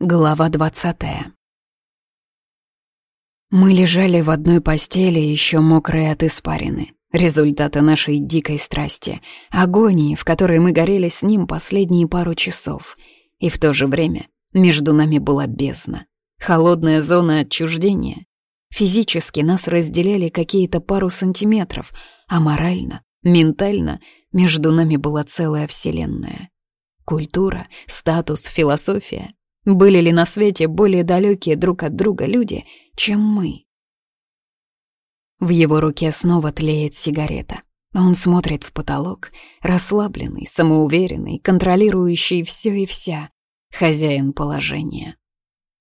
Глава двадцатая. Мы лежали в одной постели, еще мокрые от испарины. Результаты нашей дикой страсти, агонии, в которой мы горели с ним последние пару часов. И в то же время между нами была бездна. Холодная зона отчуждения. Физически нас разделяли какие-то пару сантиметров, а морально, ментально между нами была целая вселенная. Культура, статус, философия — были ли на свете более далекие друг от друга люди, чем мы? В его руке снова тлеет сигарета. Он смотрит в потолок, расслабленный, самоуверенный, контролирующий все и вся, хозяин положения.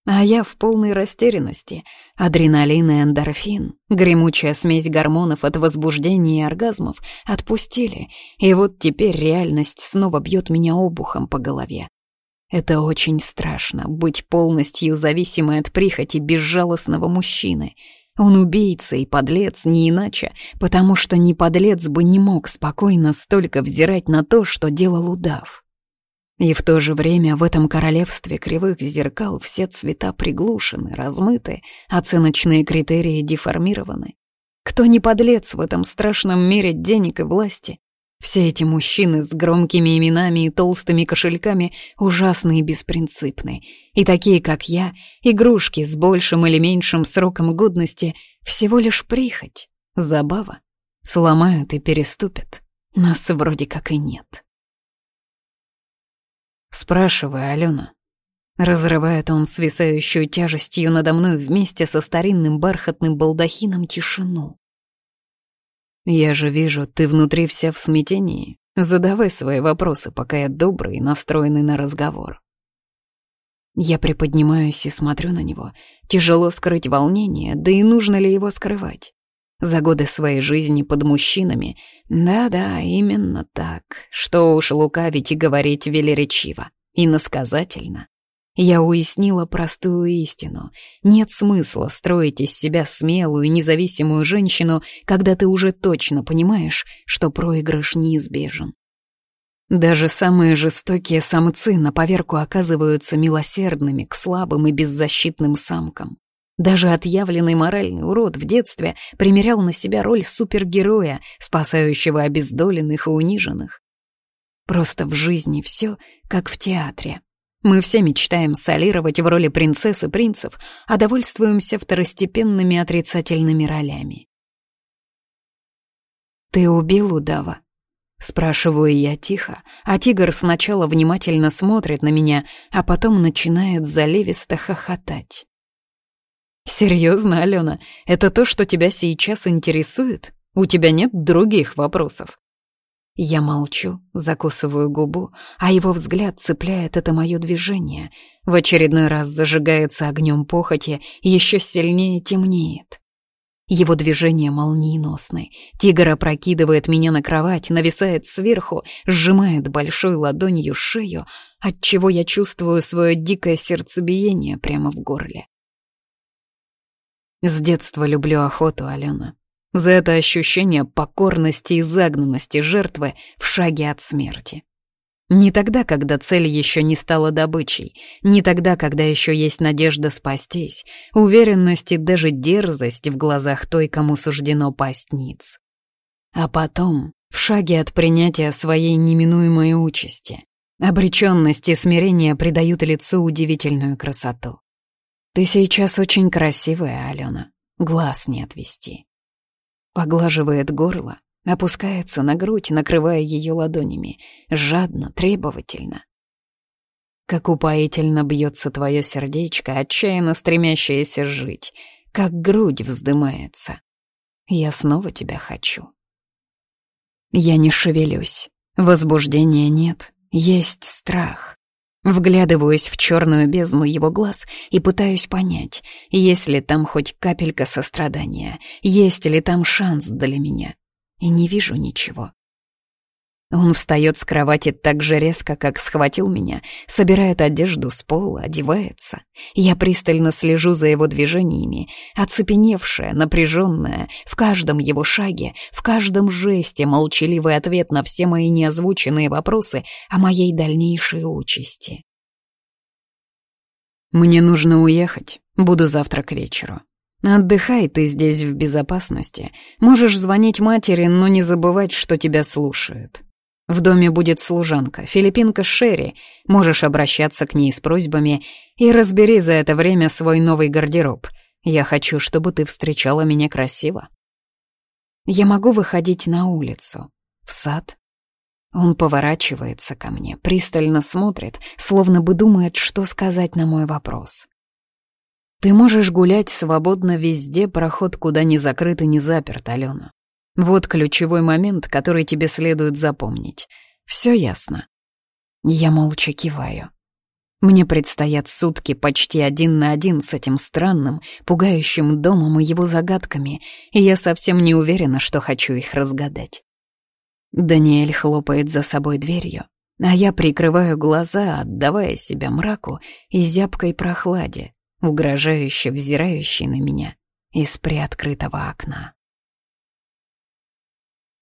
А я в полной растерянности. Адреналин и эндорфин, гремучая смесь гормонов от возбуждения и оргазмов отпустили, и вот теперь реальность снова бьет меня обухом по голове. Это очень страшно — быть полностью зависимой от прихоти безжалостного мужчины. Он убийца и подлец не иначе, потому что ни подлец бы не мог спокойно столько взирать на то, что делал удав. И в то же время в этом королевстве кривых зеркал все цвета приглушены, размыты, оценочные критерии деформированы. Кто не подлец в этом страшном мире денег и власти, все эти мужчины с громкими именами и толстыми кошельками ужасны и беспринципны. И такие, как я, игрушки с большим или меньшим сроком годности, всего лишь прихоть, забава. Сломают и переступят. Нас вроде как и нет. Спрашивай, Алена. Разрывает он свисающую тяжестью надо мной вместе со старинным бархатным балдахином тишину. «Я же вижу, ты внутри вся в смятении. Задавай свои вопросы, пока я добрый и настроенный на разговор». Я приподнимаюсь и смотрю на него. Тяжело скрыть волнение, да и нужно ли его скрывать? За годы своей жизни под мужчинами. Да-да, именно так. Что уж лукавить и говорить велеречиво. И насказательно. Я уяснила простую истину. Нет смысла строить из себя смелую независимую женщину, когда ты уже точно понимаешь, что проигрыш неизбежен. Даже самые жестокие самцы на поверку оказываются милосердными к слабым и беззащитным самкам. Даже отъявленный моральный урод в детстве примерял на себя роль супергероя, спасающего обездоленных и униженных. Просто в жизни все как в театре. Мы все мечтаем солировать в роли принцесс и принцев, а довольствуемся второстепенными отрицательными ролями. «Ты убил удава?» Спрашиваю я тихо, а тигр сначала внимательно смотрит на меня, а потом начинает заливисто хохотать. «Серьезно, Алена, это то, что тебя сейчас интересует? У тебя нет других вопросов?» Я молчу, закусываю губу, а его взгляд цепляет это мое движение. В очередной раз зажигается огнем похоти, еще сильнее темнеет. Его движение молниеносны. Тигр опрокидывает меня на кровать, нависает сверху, сжимает большой ладонью шею, отчего я чувствую свое дикое сердцебиение прямо в горле. С детства люблю охоту, Алена. За это ощущение покорности и загнанности жертвы в шаге от смерти. Не тогда, когда цель еще не стала добычей, не тогда, когда еще есть надежда спастись, уверенность и даже дерзость в глазах той, кому суждено пасть ниц. А потом, в шаге от принятия своей неминуемой участи, обреченность и смирение придают лицу удивительную красоту. Ты сейчас очень красивая, Алена, глаз не отвести. Поглаживает горло, опускается на грудь, накрывая ее ладонями, жадно, требовательно. Как упоительно бьется твое сердечко, отчаянно стремящееся жить, как грудь вздымается. Я снова тебя хочу. Я не шевелюсь, возбуждения нет, есть страх. Вглядываюсь в черную бездну его глаз и пытаюсь понять, есть ли там хоть капелька сострадания, есть ли там шанс для меня. И не вижу ничего. Он встает с кровати так же резко, как схватил меня, собирает одежду с пола, одевается. Я пристально слежу за его движениями, оцепеневшая, напряженная, в каждом его шаге, в каждом жесте молчаливый ответ на все мои неозвученные вопросы о моей дальнейшей участи. Мне нужно уехать, буду завтра к вечеру. Отдыхай, ты здесь в безопасности. Можешь звонить матери, но не забывать, что тебя слушают. В доме будет служанка, филиппинка Шерри. Можешь обращаться к ней с просьбами и разбери за это время свой новый гардероб. Я хочу, чтобы ты встречала меня красиво. Я могу выходить на улицу, в сад. Он поворачивается ко мне, пристально смотрит, словно бы думает, что сказать на мой вопрос. Ты можешь гулять свободно везде, проход куда не закрыт и не заперт, Алена. Вот ключевой момент, который тебе следует запомнить. Все ясно. Я молча киваю. Мне предстоят сутки почти один на один с этим странным, пугающим домом и его загадками, и я совсем не уверена, что хочу их разгадать. Даниэль хлопает за собой дверью, а я прикрываю глаза, отдавая себя мраку и зябкой прохладе, угрожающе взирающей на меня из приоткрытого окна.